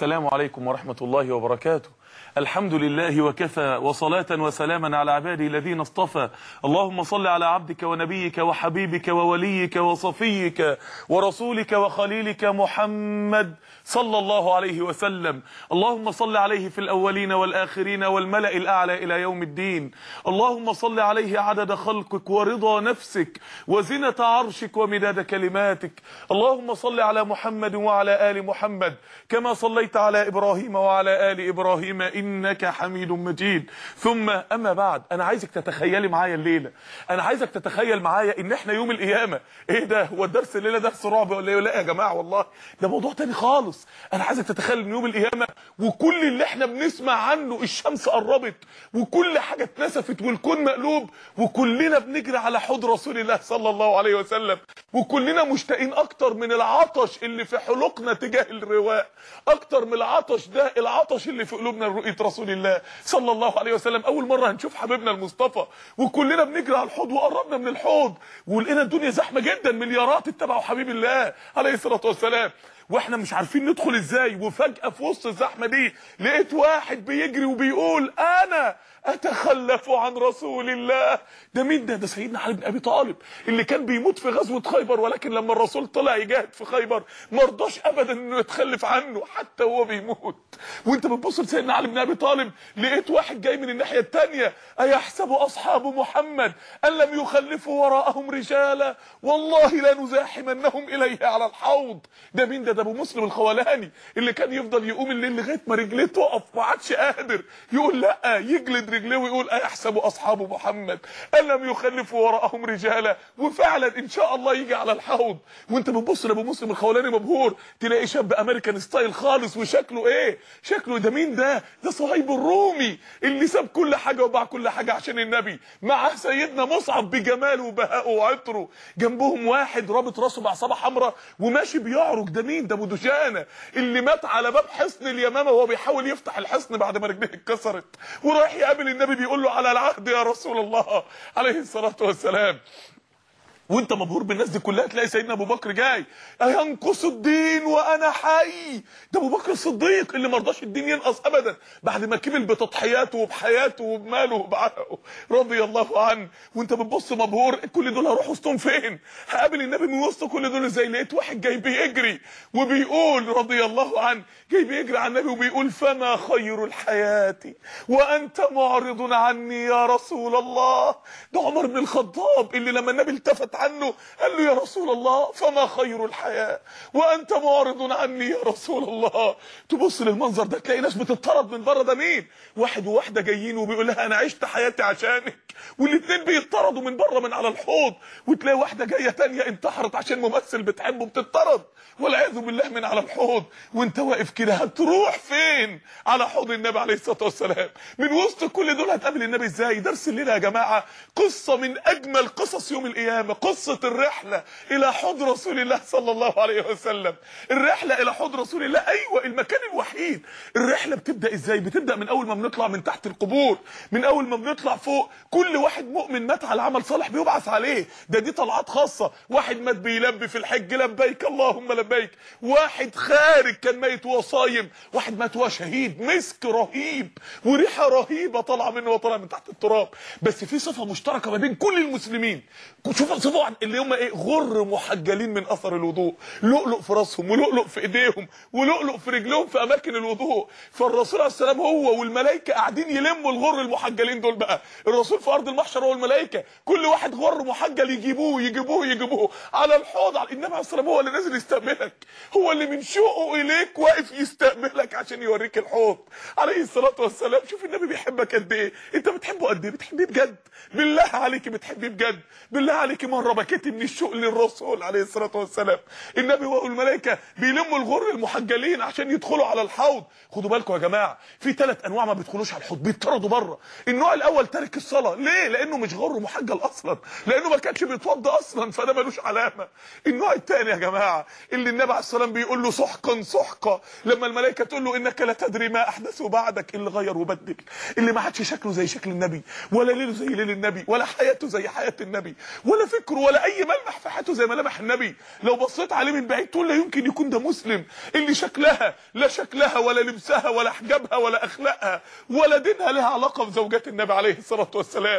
السلام عليكم ورحمة الله وبركاته. الحمد لله وكفى وصلاة وسلاما على عباده الذين اصطفى. اللهم صل على عبدك ونبيك وحبيبك ووليك وصفيك ورسولك وخليلك محمد صلى الله عليه وسلم. اللهم صل عليه في الأولين والآخرين والملأ الأعلى إلى يوم الدين. اللهم صل عليه عدد خلقك ورضا نفسك وزنة عرشك ومداد كلماتك. اللهم صل على محمد وعلى آل محمد كما صليت على إبراهيم وعلى آل إبراهيم إنك حميد مجيد. ثم أما بعد أنا عايزك تتخيلي معايا الليلة. أنا عايزك تتخيل معايا إن إحنا يوم القيامة. إيه ده؟ هو الدرس الليلة درس رعب ولا إيه؟ لا يا جماعة والله. ده موضوع تاني خالص. أنا عايزك تتخيل إن يوم القيامة وكل اللي إحنا بنسمع عنه الشمس قربت وكل حاجة اتنسفت والكون مقلوب وكلنا بنجري على حوض رسول الله صلى الله عليه وسلم وكلنا مشتاقين أكتر من العطش اللي في حلقنا تجاه الرواء أكتر من العطش ده العطش اللي في قلوبنا لرؤية رسول الله صلى الله عليه وسلم. أول مرة هنشوف حبيبنا المصطفى وكلنا بنجري على الحوض وقربنا من الحوض ولقينا الدنيا زحمة جدا مليارات اتبعوا حبيب الله عليه الصلاة والسلام. وإحنا مش عارفين ندخل إزاي وفجأة في وسط الزحمة دي لقيت واحد بيجري وبيقول أنا أتخلف عن رسول الله. ده مين ده؟ ده سيدنا علي بن أبي طالب اللي كان بيموت في غزوة خيبر ولكن لما الرسول طلع يجاهد في خيبر ما رضاش ابدا إنه يتخلف عنه حتى وهو بيموت. وأنت بتبص لسيدنا علي بن أبي طالب لقيت واحد جاي من الناحية التانية أيحسب أصحاب محمد أن لم يخلفوا وراءهم رجالا؟ والله لنزاحمنهم إليه على الحوض. ده مين ده؟ ده أبو مسلم الخولاني اللي كان يفضل يقوم الليل لغاية ما رجليه تقف ما عادش قادر. يقول لا يجلد رجليه ويقول ايحسب أصحاب محمد. أن لم يخلفوا وراءهم رجالا. وفعلا إن شاء الله يجي على الحوض. وانت بتبص لأبو مسلم الخولاني مبهور. تلاقي شاب أمريكان ستايل خالص وشكله إيه؟ شكله ده مين ده؟ ده صهيب الرومي اللي ساب كل حاجة وباع كل حاجة عشان النبي. مع سيدنا مصعب بجماله وبهائه وعطره. جنبهم واحد رابط راسه بعصابه حمراء وماشي بيعرج. ده مين؟ ده أبو دجانه اللي مات على باب حصن اليمامة وهو بيحاول يفتح الحصن بعد ما رجليه اتكسرت. ورايح يقابل النبي بيقول له على العهد يا رسول الله عليه الصلاة والسلام. وانت مبهور بالناس دي كلها تلاقي سيدنا أبو بكر جاي ينقص الدين وأنا حي. ده أبو بكر الصديق اللي ما رضاش الدين ينقص ابدا. بعد ما كمل بتضحياته وبحياته وبماله وبعرقه رضي الله عنه. وانت بتبص مبهور كل دول هروح وسطهم فين؟ هقابل النبي من وسط كل دول إزاي؟ لقيت واحد جاي بيجري وبيقول رضي الله عنه جاي بيجري على النبي وبيقول فما خير الحياة وأنت معرض عني يا رسول الله. ده عمر بن الخطاب اللي لما النبي التفت عنه قال له يا رسول الله فما خير الحياة؟ وأنت معرض عني يا رسول الله. تبص للمنظر ده تلاقي ناس بتطرد من بره ده مين؟ واحد وواحدة جايين وبيقول لها أنا عشت حياتي عشانك. والاثنين بيطردوا من بره من على الحوض وتلاقي واحدة جاية تانية انتحرت عشان ممثل بتحبه بتطرد. والعياذ بالله من على الحوض. وانت واقف كده هتروح فين؟ على حوض النبي عليه الصلاة والسلام. من وسط كل دول هتقابل النبي إزاي؟ درس الليلة يا جماعة. قصة من أجمل قصص يوم القيامة. قصة الرحلة إلى حوض رسول الله صلى الله عليه وسلم. الرحلة إلى حوض رسول الله أيوه المكان الوحيد. الرحلة بتبدأ إزاي؟ بتبدأ من أول ما بنطلع من تحت القبور من أول ما بنطلع فوق كل واحد مؤمن مات على عمل صالح بيبعث عليه. ده دي طلعات خاصة. واحد مات بيلبي في الحج لبيك اللهم لبيك. واحد خارج كان ميت وهو صايم. واحد مات وهو شهيد. مسك رهيب. وريحة رهيبة طالعة منه وطالعة من تحت التراب. بس في صفة مشتركة ما بين كل المسلمين. شوف صفة اللي هم إيه؟ غر محجلين من أثر الوضوء. لؤلؤ في راسهم ولؤلؤ في إيديهم ولؤلؤ في رجلهم في أماكن الوضوء. فالرسول عليه السلام هو والملائكة قاعدين يلموا الغر المحجلين دول بقى. الرسول في أرض المحشر هو الملائكه كل واحد غر محجل يجيبوه يجيبوه يجيبوه. على الحوض على النبي عليه السلام هو اللي نازل يستقبلك. هو اللي من شوقه إليك واقف يستقبلك عشان يوريك الحوض. عليه الصلاة والسلام. شوف النبي بيحبك قد إيه. أنت بتحبه قد إيه؟ بتحبيه بجد. بالله عليك بتحبيه بجد. بالله عليك مره بكيتي من الشوق للرسول عليه الصلاة والسلام. النبي والملائكه بيلموا الغر المحجلين عشان يدخلوا على الحوض. خدوا بالكم يا جماعة في ثلاث أنواع ما بيدخلوش على الحوض بيطردوا بره. النوع الأول تارك الصلاة. ليه؟ لأنه مش غر محجل أصلا. لأنه ما كانش بيتوضى أصلا فده ملوش علامة. النوع الثاني يا جماعة اللي النبي عليه السلام بيقول له سحقا سحقا لما الملائكة تقول له إنك لا تدري ما احدثه بعدك اللي غير وبدل اللي ما عادش شكله زي شكل النبي ولا ليله زي ليل النبي ولا حياته زي حياة النبي ولا فكره فكر ولا أي ملمح في حياته زي ملامح النبي. لو بصيت عليه من بعيد تقول لا يمكن يكون ده مسلم اللي شكلها لا شكلها ولا لبسها ولا حجابها ولا أخلاقها ولا دينها لها علاقة بزوجات النبي عليه الصلاة والسلام.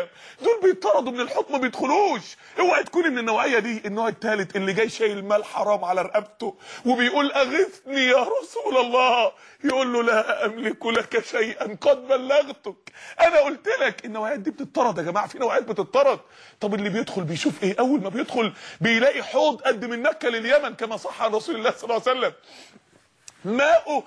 دول بيطردوا من الحكم ما بيدخلوش. اوعى تكوني من النوعية دي. النوع الثالث اللي جاي شايل مال حرام على رقبته وبيقول أغثني يا رسول الله. يقول له لا أملك لك شيئا قد بلغتك. أنا قلت لك النوعيات دي بتطرد يا جماعة في نوعيات بتطرد طب اللي بيدخل بيشوف إيه؟ أول ما بيدخل بيلاقي حوض قد من مكه لليمن كما صح عن رسول الله صلى الله عليه وسلم. ماءه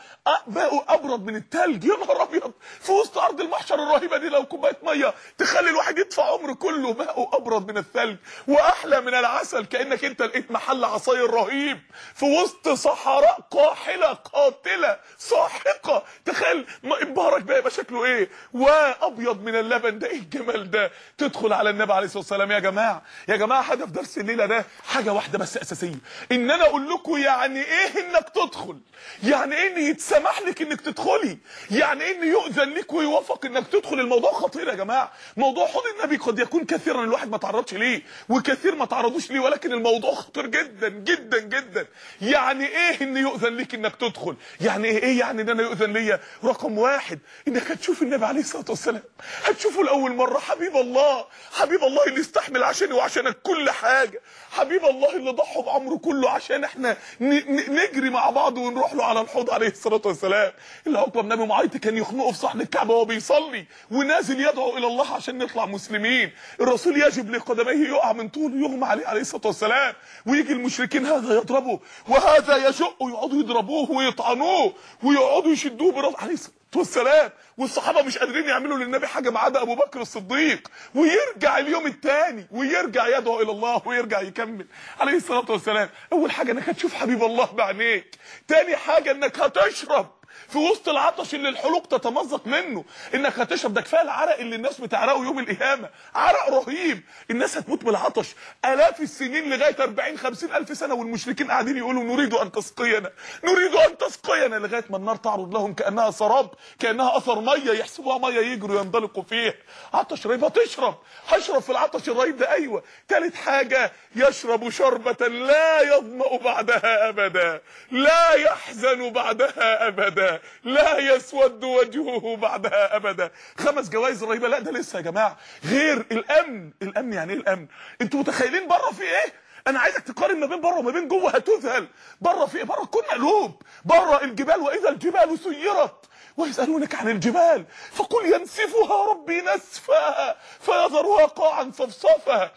ماءه أبرد من التلج. يا نهار أبيض. في وسط أرض المحشر الرهيبة دي لو كوباية مية تخلي الواحد يدفع عمره كله. ماءه أبرد من الثلج وأحلى من العسل. كأنك أنت لقيت محل عصاير رهيب. في وسط صحراء قاحلة قاتلة ساحقة. تخيل انبهارك بقى يبقى شكله إيه؟ وأبيض من اللبن. ده إيه الجمال ده؟ تدخل على النبي عليه الصلاة والسلام. يا جماعة يا جماعة هدف درس الليلة ده حاجة واحدة بس أساسية. إن أنا أقول لكم يعني إيه إنك تدخل. يعني إيه ان يتسمح لك إنك تدخلي. يعني إيه ان يؤذن لك ويوافق إنك تدخل. الموضوع خطير يا جماعة. موضوع حوض النبي قد يكون كثيرا. الواحد ما تعرضش ليه. وكثير ما تعرضوش ليه. ولكن الموضوع خطير جدا جدا جدا. يعني إيه ان يؤذن لك إنك تدخل؟ يعني إيه إيه يعني إن أنا يؤذن ليا؟ رقم واحد إنك هتشوف النبي عليه الصلاة والسلام. هتشوفه لأول مرة. حبيب الله حبيب الله اللي استحمل عشاني وعشانك كل حاجة. حبيب الله اللي ضحى بعمره كله عشان إحنا نجري مع بعض ونروح له الحوض عليه الصلاة والسلام. اللي عقبه بن ابي معيط كان يخنقه في صحن الكعبة وهو بيصلي ونازل يدعو إلى الله عشان نطلع مسلمين. الرسول يجب لقدميه يقع من طوله يغمى عليه عليه الصلاة والسلام. ويجي المشركين هذا يضربه وهذا يشقه يقعدوا يضربوه ويطعنوه ويقعدوا يشدوه براسه عليه الصلاة والسلام والصحابة مش قادرين يعملوا للنبي حاجة ما عدا أبو بكر الصديق. ويرجع اليوم الثاني ويرجع يدعو إلى الله ويرجع يكمل. عليه الصلاة والسلام. أول حاجة إنك هتشوف حبيب الله بعينيك. تاني حاجة إنك هتشرب. في وسط العطش اللي الحلوق تتمزق منه. إنك هتشرب ده كفاية العرق اللي الناس بتعرقه يوم القيامة. عرق رهيب. الناس هتموت بالعطش. آلاف السنين لغاية 40 50 ألف سنة والمشركين قاعدين يقولوا نريد أن تسقينا. نريد أن تسقينا. لغاية ما النار تعرض لهم كأنها سراب كأنها أثر مية يحسبوها مية يجروا ينطلقوا فيه عطش رهيب. هتشرب. هشرب في العطش الرهيب ده. أيوه. ثالث حاجة يشرب شربة لا يظمأ بعدها أبدا. لا يحزن بعدها أبدا. لا يسود وجهه بعدها أبدا. خمس جوائز رهيبة. لا ده لسه يا جماعة. غير الأمن. الأمن يعني إيه الأمن؟ أنتوا متخيلين بره في إيه؟ أنا عايزك تقارن ما بين بره وما بين جوه. هتذهل بره في إيه؟ بره كل مقلوب بره الجبال وإذا الجبال سيرت ويسألونك عن الجبال فقل ينسفها ربي نسفا فيذرها قاعا صفصفا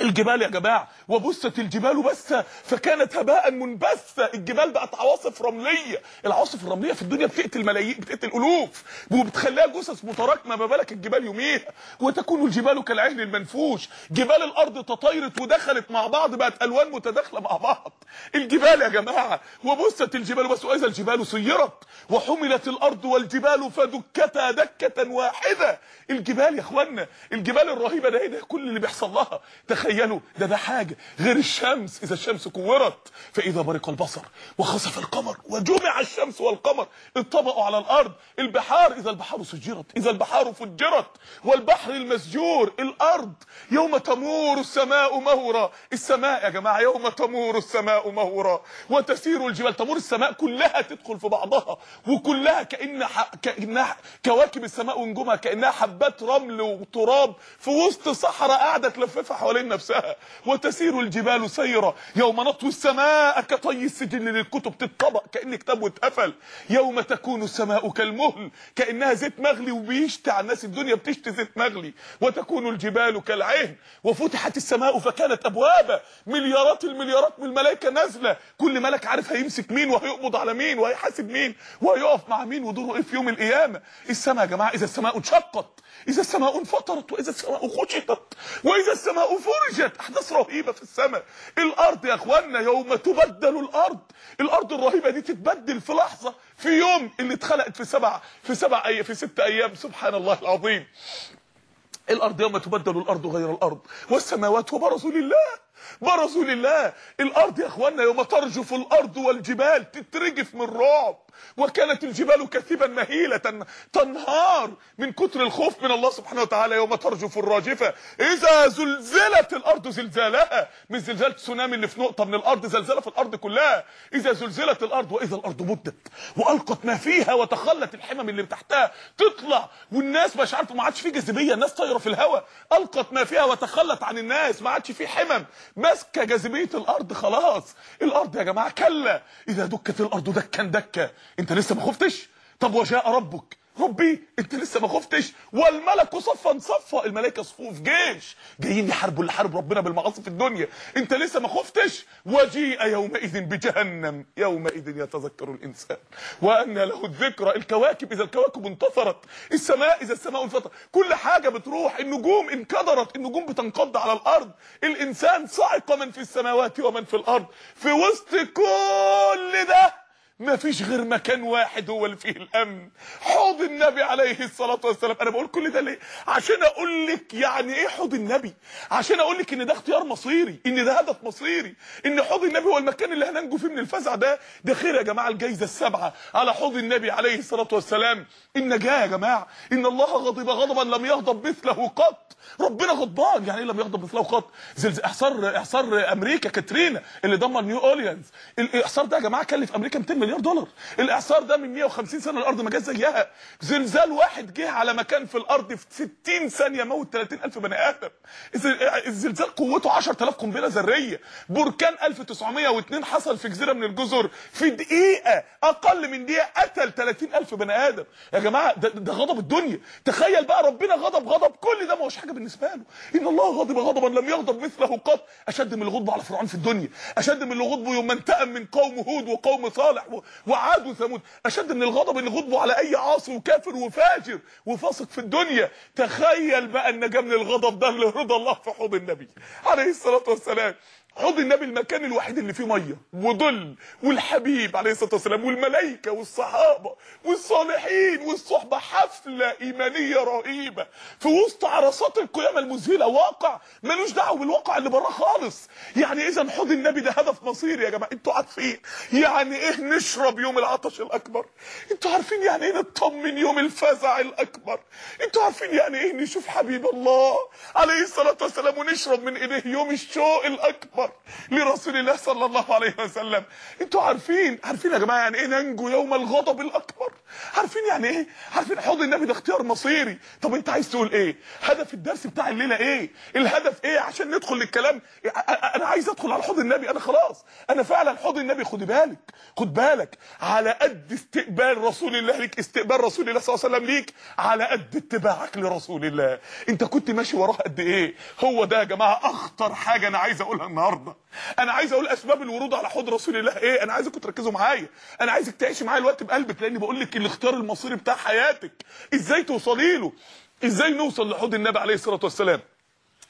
الجبال يا جماعة وبست الجبال بسا فكانت هباء منبثا الجبال بقت عواصف رملية. العواصف الرملية في الدنيا بتقتل ملايين بتقتل ألوف وبتخليها جثث متراكمة ما بالك الجبال يوميها. وتكون الجبال كالعهن المنفوش. جبال الأرض تطايرت ودخلت مع بعض بقت ألوان متداخلة مع بعض. الجبال يا جماعة وبست الجبال بس وإذا الجبال سيرت وحملت الأرض والجبال فدكتا دكة واحدة. الجبال يا اخوانا الجبال الرهيبة ده كل اللي بيحصل لها. تخيلوا ده ده حاجة. غير الشمس إذا الشمس كورت فإذا برق البصر وخسف القمر وجمع الشمس والقمر انطبقوا على الأرض. البحار إذا البحار سجرت إذا البحار فجرت. والبحر المسجور الأرض. يوم تمور السماء مهرا السماء يا جماعة يوم تمور السماء مهرا وتسير الجبال. تمور السماء كلها تدخل في بعضها. وكلها كان ح... كأنها كواكب السماء ونجومها كأنها حبات رمل وتراب. في وسط صحراء قاعدة تلففها حوالين نفسها. وتسير الجبال سيرا يوم نطوي السماء كطي السجل للكتب تتطبق كان كتاب واتقفل يوم تكون السماء كالمهل. كأنها زيت مغلي وبيشتي على الناس الدنيا بتشتي زيت مغلي. وتكون الجبال كالعهن. وفتحت السماء فكانت أبوابا. مليارات المليارات من الملائكة نازلة. كل ملك عارف هيمسك مين وهيقبض على مين وهيحاسب مين وهيقف مع مين ودوره إيه في يوم القيامة. السماء يا جماعة إذا السماء انشقت إذا السماء انفطرت. وإذا السماء خشطت. وإذا السماء فرجت احداث رهيبة في السماء. الأرض يا أخوانا يوم تبدل الأرض. الأرض الرهيبة دي تتبدل في لحظة في يوم اللي اتخلقت في سبع في سبع أيام في ست أيام. سبحان الله العظيم. الأرض يوم تبدل الأرض غير الأرض. والسماوات وبرزوا لله. برزوا لله الأرض يا اخوانا يوم ترجف الأرض والجبال تترجف من رعب وكانت الجبال كثيبا مهيلة تنهار من كتر الخوف من الله سبحانه وتعالى يوم ترجف الراجفة. إذا زلزلت الأرض زلزالها مش زلزال تسونامي اللي في نقطة من الأرض زلزلة في الأرض كلها. إذا زلزلت الأرض وإذا الأرض مدت وألقت ما فيها وتخلت الحمم اللي تحتها تطلع والناس مش عارفه ما عادش في جاذبية الناس طايرة في الهواء. ألقت ما فيها وتخلت عن الناس ما عادش في حمم. ماسكة جاذبية الأرض خلاص. الأرض يا جماعة كلا. إذا دكت الأرض دكا دكا. أنت لسه ما خفتش؟ طب وجاء ربك. ربي انت لسه ما خفتش. والملك صفا صفا. الملائكة صفوف جيش. جايين يحاربوا اللي حارب ربنا بالمعاصي في الدنيا. انت لسه ما خفتش. وجيء يومئذ بجهنم. يومئذ يتذكر الإنسان. وأن له الذكرى. الكواكب إذا الكواكب انتصرت. السماء إذا السماء انفطرت كل حاجة بتروح. النجوم انكدرت. النجوم بتنقض على الأرض. الإنسان صعق من في السماوات ومن في الأرض. في وسط كل ده ما فيش غير مكان واحد هو اللي فيه الأمن. حوض النبي عليه الصلاة والسلام. أنا بقول كل ده ليه؟ عشان أقول لك يعني إيه حوض النبي. عشان أقول لك إن ده اختيار مصيري إن ده هدف مصيري إن حوض النبي هو المكان اللي هننجو فيه من الفزع ده. ده خير يا جماعة الجائزة السبعه على حوض النبي عليه الصلاة والسلام. النجاه يا جماعة. إن الله غضب غضبا لم يغضب مثله قط. ربنا غضبان. يعني إيه لم يغضب مثله قط؟ زلزال احصار إحصار أمريكا كاترينا اللي دمر نيو أورليانز. الاحصار ده يا جماعة كلف أمريكا 200 مليار دولار. الاعصار ده من 150 سنة الأرض ما جاش زيها. زلزال واحد جه على مكان في الأرض في 60 ثانية موت 30000 بني آدم. الزلزال قوته 10000 قنبلة ذرية. بركان 1902 حصل في جزيرة من الجزر في دقيقة أقل من دقيقة قتل 30000 بني آدم. يا جماعة ده, ده غضب الدنيا. تخيل بقى ربنا غضب غضب. كل ده ما هوش حاجة بالنسبة له. إن الله غضب غضبا لم يغضب مثله قط. أشد من الغضب على فرعون في الدنيا. أشد من الغضب يوم انتقم من قوم هود وقوم صالح وعاد وثمود. أشد من الغضب اللي غضبوا على أي عاصي وكافر وفاجر وفاسق في الدنيا. تخيل بقى النجاه من الغضب ده لرضا الله في حوض النبي عليه الصلاة والسلام. حوض النبي المكان الوحيد اللي فيه مية وظل والحبيب عليه الصلاة والسلام والملائكة والصحابة والصالحين والصحبة حفلة إيمانية رهيبة. في وسط عرصات القيامه المذهلة واقع ملوش دعوة بالواقع اللي براه خالص. يعني إذا حوض النبي ده هدف مصيري يا جماعة أنتوا عارفين. يعني إيه نشرب يوم العطش الأكبر؟ أنتوا عارفين يعني إيه نطمن يوم الفزع الأكبر؟ أنتوا عارفين يعني إيه نشوف حبيب الله عليه الصلاة والسلام ونشرب من إيديه يوم الشوق الاكبر لرسول الله صلى الله عليه وسلم. أنتوا عارفين عارفين يا جماعة يعني إيه ننجو يوم الغضب الأكبر؟ عارفين يعني إيه؟ عارفين حوض النبي ده اختيار مصيري. طب أنت عايز تقول إيه؟ هدف الدرس بتاع الليلة إيه؟ الهدف إيه؟ عشان ندخل للكلام. أنا عايز أدخل على حوض النبي أنا خلاص. أنا فعلا حوض النبي خد بالك خد بالك. على قد استقبال رسول الله ليك استقبال رسول الله صلى الله عليه وسلم ليك على قد اتباعك لرسول الله. أنت كنت ماشي وراه قد إيه؟ هو ده يا جماعة أخطر حاجة أنا عايز أقولها النهارده. أنا عايز أقول اسباب الورود على حوض رسول الله إيه؟ أنا عايزكم تركزوا معايا. أنا عايزك تعيشي معايا الوقت بقلبك لاني بقول لك الاختيار المصيري بتاع حياتك. إزاي توصلي له؟ إزاي نوصل لحوض النبي عليه الصلاة والسلام؟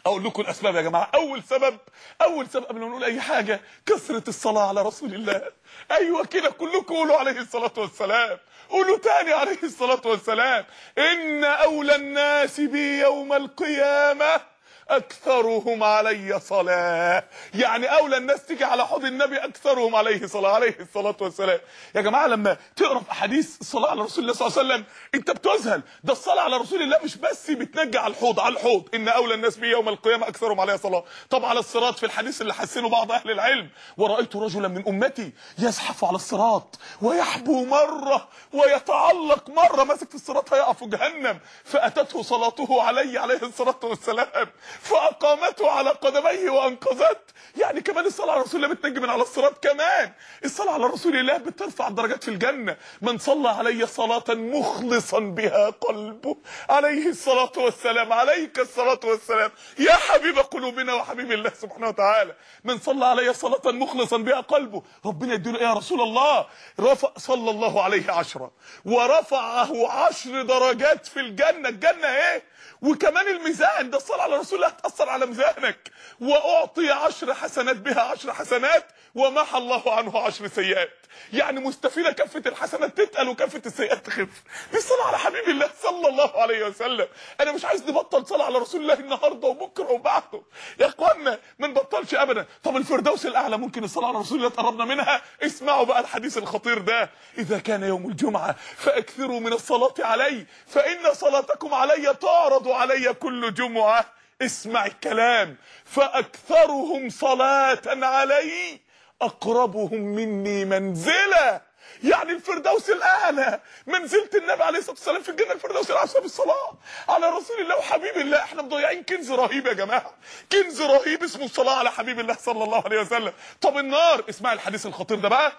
أقول لكم الاسباب يا جماعة. اول سبب اول سبب قبل ما نقول اي حاجة كثرة الصلاة على رسول الله. أيوه كده كلكم قولوا عليه الصلاة والسلام. قولوا تاني عليه الصلاة والسلام. إن أولى الناس بي يوم القيامة أكثرهم علي صلاة. يعني أولى الناس تيجي على حوض النبي أكثرهم عليه صلاة عليه الصلاة والسلام. يا جماعة لما تقرأ في احاديث الصلاه على رسول الله صلى الله عليه وسلم أنت بتذهل ده الصلاة على رسول الله مش بس بتنجي على الحوض على الحوض. إن أولى الناس بي يوم القيامة أكثرهم علي صلاة. طب على الصراط في الحديث اللي حسنه بعض أهل العلم ورأيت رجلا من أمتي يزحف على الصراط ويحبو مرة ويتعلق مرة. ماسك في الصراط هيقع في جهنم. فأتته صلاته علي عليه الصلاة والسلام. فأقامته على قدميه وأنقذته. يعني كمان الصلاة على رسول الله بتنجي من على الصراط كمان. الصلاة على رسول الله بترفع الدرجات في الجنة. من صلى علي صلاة مخلصا بها قلبه. عليه الصلاة والسلام. عليك الصلاة والسلام. يا حبيب قلوبنا وحبيب الله سبحانه وتعالى. من صلى علي صلاة مخلصا بها قلبه. ربنا يديله يا رسول الله. رفع صلى الله عليه عشرة. ورفعه عشر درجات في الجنة. الجنة إيه؟ وكمان الميزان. ده الصلاة على رسول الله هتاثر على ميزانك. وأعطي عشر حسنات بها عشر حسنات ومحى الله عنه عشر سيئات. يعني مستفيده كفة الحسنات تتقل وكفة السيئات تخف. دي الصلاه على حبيب الله صلى الله عليه وسلم. أنا مش عايز نبطل صلاة على رسول الله النهارده وبكرة وبعده. يا اخوانا ما نبطلش ابدا. طب الفردوس الأعلى ممكن الصلاة على رسول الله تقربنا منها؟ اسمعوا بقى الحديث الخطير ده. إذا كان يوم الجمعة فأكثروا من الصلاة علي فإن صلاتكم علي تعرض علي كل جمعة. اسمع الكلام. فأكثرهم صلاة علي أقربهم مني منزلة. يعني الفردوس الأعلى. منزلة النبي عليه الصلاة والسلام في الجنه الفردوس الأعلى بسبب الصلاة. على رسول الله وحبيب الله. إحنا مضيعين كنز رهيب يا جماعة. كنز رهيب اسمه الصلاة على حبيب الله صلى الله عليه وسلم. طب النار. اسمع الحديث الخطير ده بقى.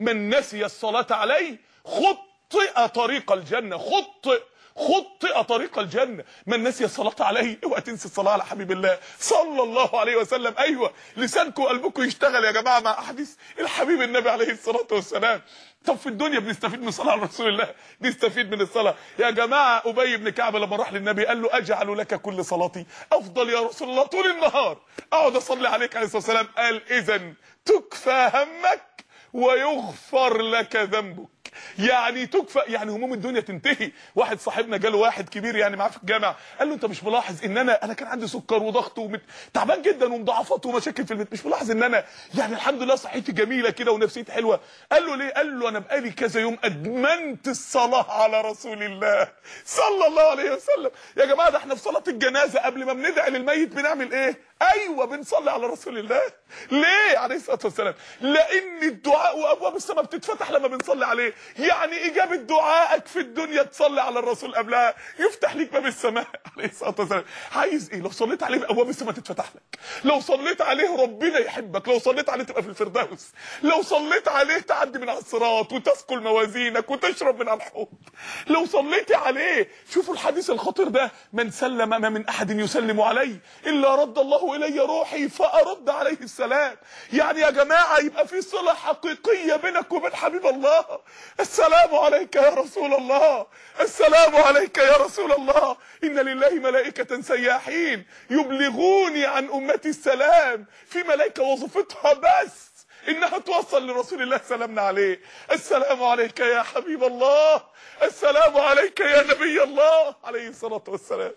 من نسي الصلاة عليه خطئ طريق الجنة. خطئ. خطئ طريق الجنة. من نسي الصلاة عليه اوعى تنسي الصلاة على حبيب الله. صلى الله عليه وسلم. أيوه لسانكم وقلبكم يشتغل يا جماعة مع أحاديث الحبيب النبي عليه الصلاة والسلام. طب في الدنيا بنستفيد من الصلاه على رسول الله. نستفيد من الصلاة. يا جماعة أبي بن كعب لما راح للنبي قال له أجعل لك كل صلاتي. أفضل يا رسول الله طول النهار. أقعد أصلي عليك عليه الصلاة والسلام. قال اذا تكفى همك ويغفر لك ذنبك. يعني تكفى يعني هموم الدنيا تنتهي. واحد صاحبنا جاله واحد كبير يعني معاه في الجامع قال له انت مش ملاحظ ان أنا أنا كان عندي سكر وضغط ومت... تعبان جدا ومضاعفات ومشاكل في البيت مش ملاحظ ان أنا يعني الحمد لله صحتي جميلة كده ونفسيتي حلوة. قال له ليه؟ قال له أنا بقالي كذا يوم أدمنت الصلاة على رسول الله صلى الله عليه وسلم. يا جماعة ده إحنا في صلاة الجنازة قبل ما بندعي للميت بنعمل إيه؟ أيوه بنصلي على رسول الله. ليه؟ عليه الصلاة والسلام. لأن الدعاء وابواب السماء بتتفتح لما بنصلي عليه. يعني إجابة دعائك في الدنيا تصلي على الرسول قبلها. يفتح ليك باب السماء. عليه الصلاة والسلام. عايز إيه؟ لو صليت عليه ابواب السماء تتفتح لك. لو صليت عليه ربنا يحبك. لو صليت عليه تبقى في الفردوس. لو صليت عليه تعدي من الصراط وتثقل موازينك وتشرب من الحوض. لو صليت عليه شوفوا الحديث الخطير ده. من سلم ما من أحد يسلم علي إلا رد الله إلي روحي فأرد عليه السلام. يعني يا جماعة يبقى في صلة حقيقية بينك وبين حبيب الله. السلام عليك يا رسول الله. السلام عليك يا رسول الله. إن لله ملائكة سياحين يبلغوني عن أمتي السلام. في ملائكة وظيفتها بس إنها توصل لرسول الله سلامنا عليه. السلام عليك يا حبيب الله. السلام عليك يا نبي الله. عليه الصلاة والسلام.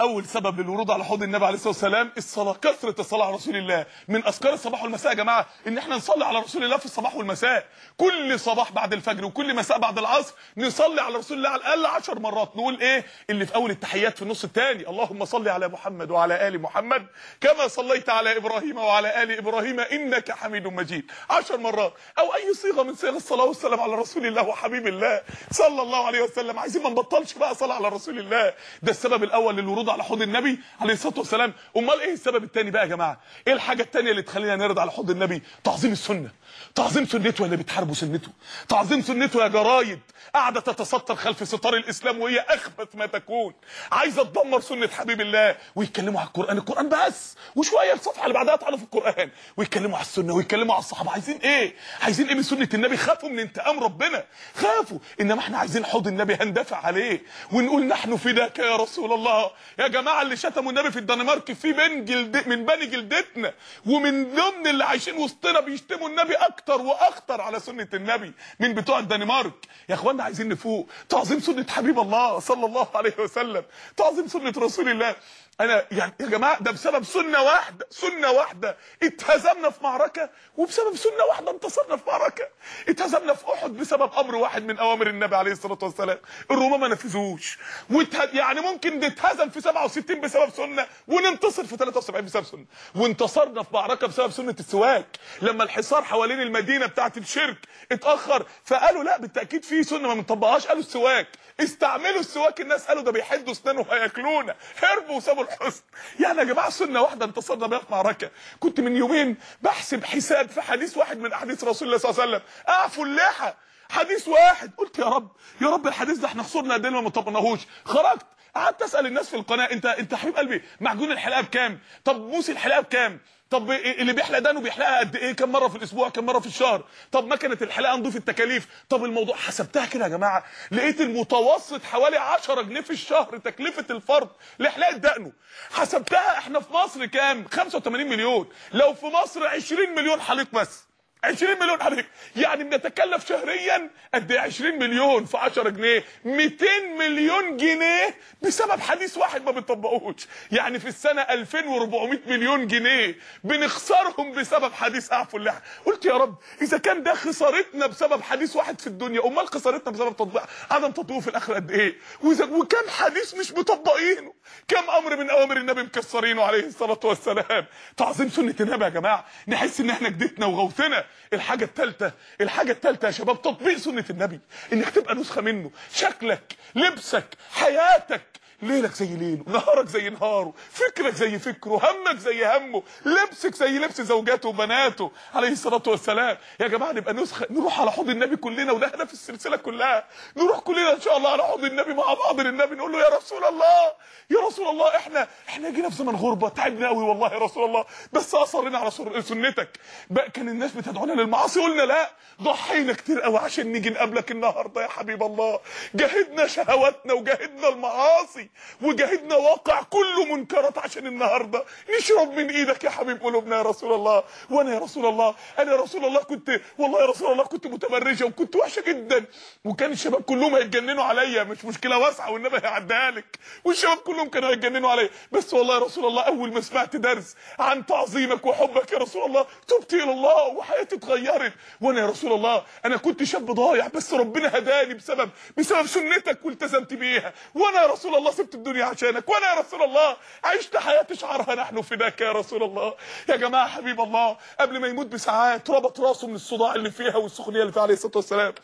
أول سبب للورود على حوض النبي عليه الصلاة والسلام الصلاة كثرة الصلاة على رسول الله. من أذكار الصباح والمساء يا جماعة إن إحنا نصلي على رسول الله في الصباح والمساء. كل صباح بعد الفجر وكل مساء بعد العصر نصلي على رسول الله على الأقل 10 مرات. نقول إيه؟ اللي في أول التحيات في النص الثاني اللهم صل على محمد وعلى آل محمد كما صليت على إبراهيم وعلى آل إبراهيم إنك حميد مجيد. 10 مرات. أو أي صيغة من صيغ الصلاة والسلام على رسول الله وحبيب الله صلى الله عليه وسلم. عايزين ما نبطلش بقى صلاة على رسول الله. ده السبب الأول للورود على حوض النبي عليه الصلاة والسلام. أمال إيه السبب الثاني بقى يا جماعة؟ إيه الحاجة الثانية اللي تخلينا نرد على حوض النبي؟ تعظيم السنة. تعظيم سنته اللي بتحاربوا سنته. تعظيم سنته يا جرايد. قاعدة تتستر خلف ستار الإسلام وهي أخبث ما تكون. عايزة تدمر سنة حبيب الله. ويتكلموا على القرآن. القرآن بس. وشوية الصفحة اللي بعدها تعالوا في القرآن. ويتكلموا على السنة. ويتكلموا على الصحابة. عايزين إيه؟ عايزين إيه من سنة النبي؟ خافوا من انتقام ربنا. خافوا. إنما إحنا عايزين حوض النبي هندفع عليه. ونقول نحن فداك يا رسول الله. يا جماعة اللي شتموا النبي في الدنمارك في من جلد من بني جلدتنا ومن ضمن اللي عايشين وسطنا بيشتموا النبي أكتر وأخطر على سنة النبي من بتوع الدنمارك. يا اخوانا عايزين نفوق. تعظيم سنة حبيب الله صلى الله عليه وسلم. تعظيم سنة رسول الله. أنا يعني يا جماعة ده بسبب سنة واحدة سنة واحدة. اتهزمنا في معركة وبسبب سنة واحدة انتصرنا في معركة. اتهزمنا في أحد بسبب أمر واحد من أوامر النبي عليه الصلاة والسلام. الرومان ما نفذوش. وته... يعني ممكن نتهزم في 67 بسبب سنة وننتصر في 73 بسبب سنة. وانتصرنا في معركة بسبب سنة السواك. لما الحصار حوالين المدينة بتاعه الشرك اتأخر فقالوا لا بالتأكيد في سنة ما بنطبقهاش قالوا السواك. استعملوا السواك الناس قالوا ده بيحدوا أسنانه وهياكلونا. هربوا وسابوا الحصن يعني يا جماعة سنة واحدة انتصرنا بيها في معركة. كنت من يومين بحسب حساب في حديث واحد من أحاديث رسول الله صلى الله عليه وسلم. اعفوا اللحى حديث واحد. قلت يا رب يا رب الحديث ده إحنا خسرنا قد إيه ما طبقناهوش. خرجت قعدت أسأل الناس في القناة انت انت حبيب قلبي معجون الحلاقه بكام؟ طب موس الحلاقه بكام؟ طب اللي بيحلق دانه بيحلقها قد إيه؟ كم مرة في الأسبوع؟ كم مرة في الشهر؟ طب مكنه الحلاقه نضيف التكاليف. طب الموضوع حسبتها كده يا جماعة. لقيت المتوسط حوالي 10 جنيه في الشهر تكلفة الفرد لحلاقه دقنه. حسبتها إحنا في مصر كام؟ 85 مليون. لو في مصر 20 مليون حليق بس. 20 مليون حضرتك. يعني بنتكلف شهريا قد إيه؟ 20 مليون في 10 جنيه. 200 مليون جنيه بسبب حديث واحد ما بنطبقوش يعني في السنة 2400 مليون جنيه بنخسرهم بسبب حديث اعفوا اللحى قلت يا رب إذا كان ده خسارتنا بسبب حديث واحد في الدنيا أمال خسارتنا بسبب تطبيق عدم تطبيقه في الاخره قد إيه؟ وكم حديث مش مطبقينه؟ كم أمر من أوامر النبي مكسرينه عليه الصلاة والسلام؟ تعظيم سنة النبي يا جماعة. نحس إن إحنا جدتنا وغوثنا. الحاجة الثالثه الحاجة الثالثه يا شباب تطبيق سنة النبي. إنك تبقى نسخة منه. شكلك لبسك حياتك ليلك زي ليله نهارك زي نهاره فكرك زي فكره همك زي همه لبسك زي لبس زوجاته وبناته. عليه الصلاة والسلام. يا جماعة نبقى نسخة نروح على حوض النبي كلنا وده هدف السلسلة كلها. نروح كلنا إن شاء الله على حوض النبي مع بعض للنبي نقول له يا رسول الله يا رسول الله إحنا إحنا جينا في زمن غربة تعبنا قوي والله يا رسول الله. بس اصرنا على سنتك. بقى كان الناس بتدعونا للمعاصي قلنا لا ضحينا كتير قوي عشان نيجي نقابلك النهارده يا حبيب الله. جاهدنا شهواتنا وجاهدنا المعاصي. وجاهدنا واقع كله منكرات عشان النهارده. نشرب من إيدك يا حبيب قلوبنا يا رسول الله. وأنا يا رسول الله أنا يا رسول الله كنت والله يا رسول الله كنت متبرجه وكنت وحشة جدا. وكان الشباب كلهم هيتجننوا عليا. مش مشكلة واسعة والنبي هيعديها لك. والشباب كلهم كانوا هيتجننوا عليا. بس والله يا رسول الله أول ما سمعت درس عن تعظيمك وحبك يا رسول الله تبت إلى الله وحياتي اتغيرت. وأنا يا رسول الله أنا كنت شاب ضايع بس ربنا هداني بسبب بسبب سنتك والتزمت بيها. وأنا يا رسول الله سبت الدنيا عشانك. وأنا يا رسول الله عشت حياة شعرها نحن فداك يا رسول الله. يا جماعة حبيب الله قبل ما يموت بساعات ربط راسه من الصداع اللي فيها والسخونية اللي فيها عليه الصلاة والسلام.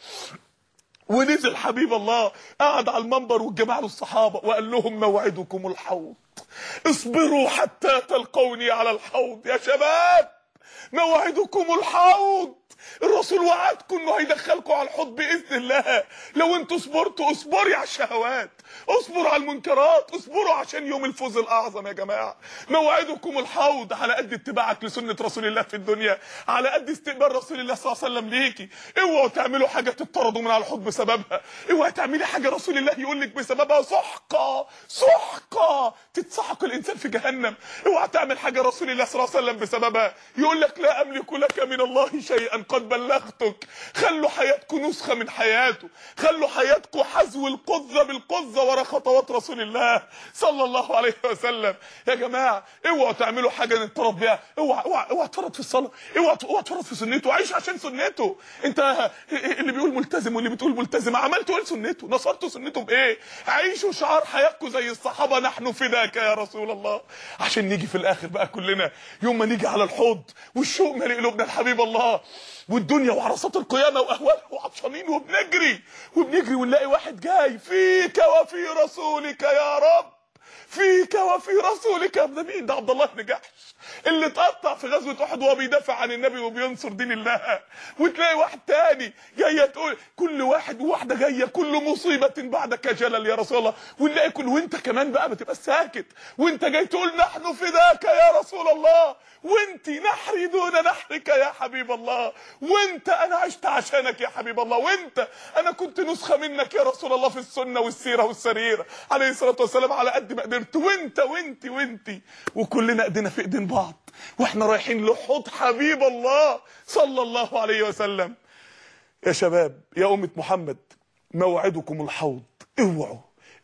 ونزل حبيب الله قعد على المنبر والجماعة الصحابه وقال لهم موعدكم الحوض. اصبروا حتى تلقوني على الحوض يا شباب. موعدكم الحوض. الرسول وعدكم انه هيدخلكم على الحوض بإذن الله. لو أنتوا صبرتوا اصبري على الشهوات. اصبروا على المنكرات. اصبروا عشان يوم الفوز الأعظم يا جماعة. موعدكم الحوض على قد اتباعك لسنة رسول الله في الدنيا على قد استقبال رسول الله صلى الله عليه وسلم ليكي. اوعوا تعملوا حاجة تطردوا من على الحوض بسببها. اوعي تعملي حاجة رسول الله يقول لك بسببها. سحقه سحقه تتسحق الإنسان في جهنم. اوعى تعمل حاجة رسول الله صلى الله عليه وسلم بسببها. يقول لك لا أملك لك من الله شيئا قد بلغتك. خلوا حياتكم نسخة من حياته. خلوا حياتكم حذو القذة بالقذة ورا خطوات رسول الله صلى الله عليه وسلم. يا جماعة اوعوا تعملوا حاجة نتطرد بيها. اوعى اوعى تفرط في الصلاة. اوعى اوعى تفرط في سنته. عيش عشان سنته. انت اللي بيقول ملتزم واللي بتقول ملتزم. عملتوا إيه سنته نصرتوا سنته بإيه؟ عيشوا شعار حياتكم زي الصحابة. نحن فداك يا رسول الله. عشان نيجي في الآخر بقى كلنا. يوم ما نيجي على الحوض والشوق مالي قلوبنا الحبيب الله. والدنيا وعرصات القيامة واهوالها وعطشانين وبنجري. وبنجري ونلاقي واحد جاي فيك وفي رسولك يا رب فيك وفي رسولك. يا ابن مين؟ ده عبد الله بن جحش. اللي اتقطع في غزوة أحد وهو بيدافع عن النبي وبينصر دين الله. وتلاقي واحد تاني جاية تقول كل واحد وواحدة جاية كل مصيبة بعدك جلل يا رسول الله. ونلاقي كل وانت كمان بقى بتبقى ساكت. وانت جاي تقول نحن فداك يا رسول الله. وانت نحري دون نحرك يا حبيب الله. وانت أنا عشت عشانك يا حبيب الله. وانت أنا كنت نسخة منك يا رسول الله في السنة والسيرة والسريره عليه الصلاة والسلام على قد ما قدرت. وانت وانت وانت. وكلنا ايدينا في إيدين بعض وإحنا رايحين لحوض حبيب الله صلى الله عليه وسلم. يا شباب يا أمة محمد موعدكم الحوض. اوعوا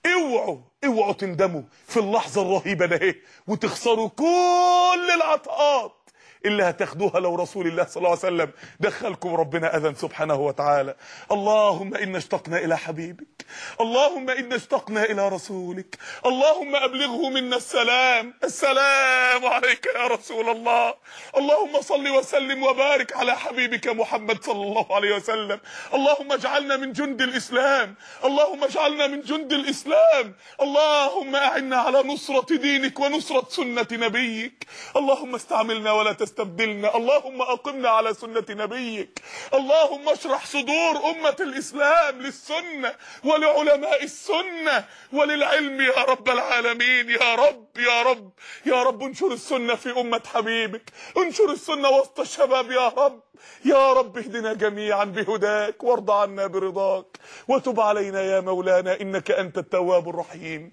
اوعوا اوعوا تندموا في اللحظة الرهيبة ده وتخسروا كل العطاءات. اللي هتاخدوها لو رسول الله صلى الله عليه وسلم دخلكم ربنا اذن سبحانه وتعالى. اللهم انا اشتقنا إلى حبيبك. اللهم إنا اشتقنا إلى رسولك. اللهم أبلغه منا السلام. السلام عليك يا رسول الله. اللهم صل وسلم وبارك على حبيبك محمد صلى الله عليه وسلم. اللهم اجعلنا من جند الإسلام. اللهم اجعلنا من جند الإسلام. اللهم أعنا على نصرة دينك ونصرة سنة نبيك. اللهم استعملنا ولا تستبدلنا. اللهم أقمنا على سنة نبيك. اللهم اشرح صدور أمة الإسلام للسنة ولعلماء السنة وللعلم. يا رب العالمين. يا رب يا رب يا رب انشر السنة في أمة حبيبك. انشر السنة وسط الشباب. يا رب يا رب اهدنا جميعا بهداك وارض عنا برضاك. وتب علينا يا مولانا إنك أنت التواب الرحيم.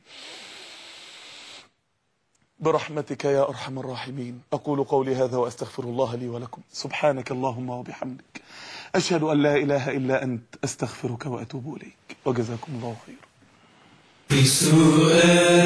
برحمتك يا أرحم الراحمين. أقول قولي هذا وأستغفر الله لي ولكم. سبحانك اللهم وبحمدك. أشهد أن لا إله إلا أنت. أستغفرك وأتوب إليك. وجزاكم الله خيرا.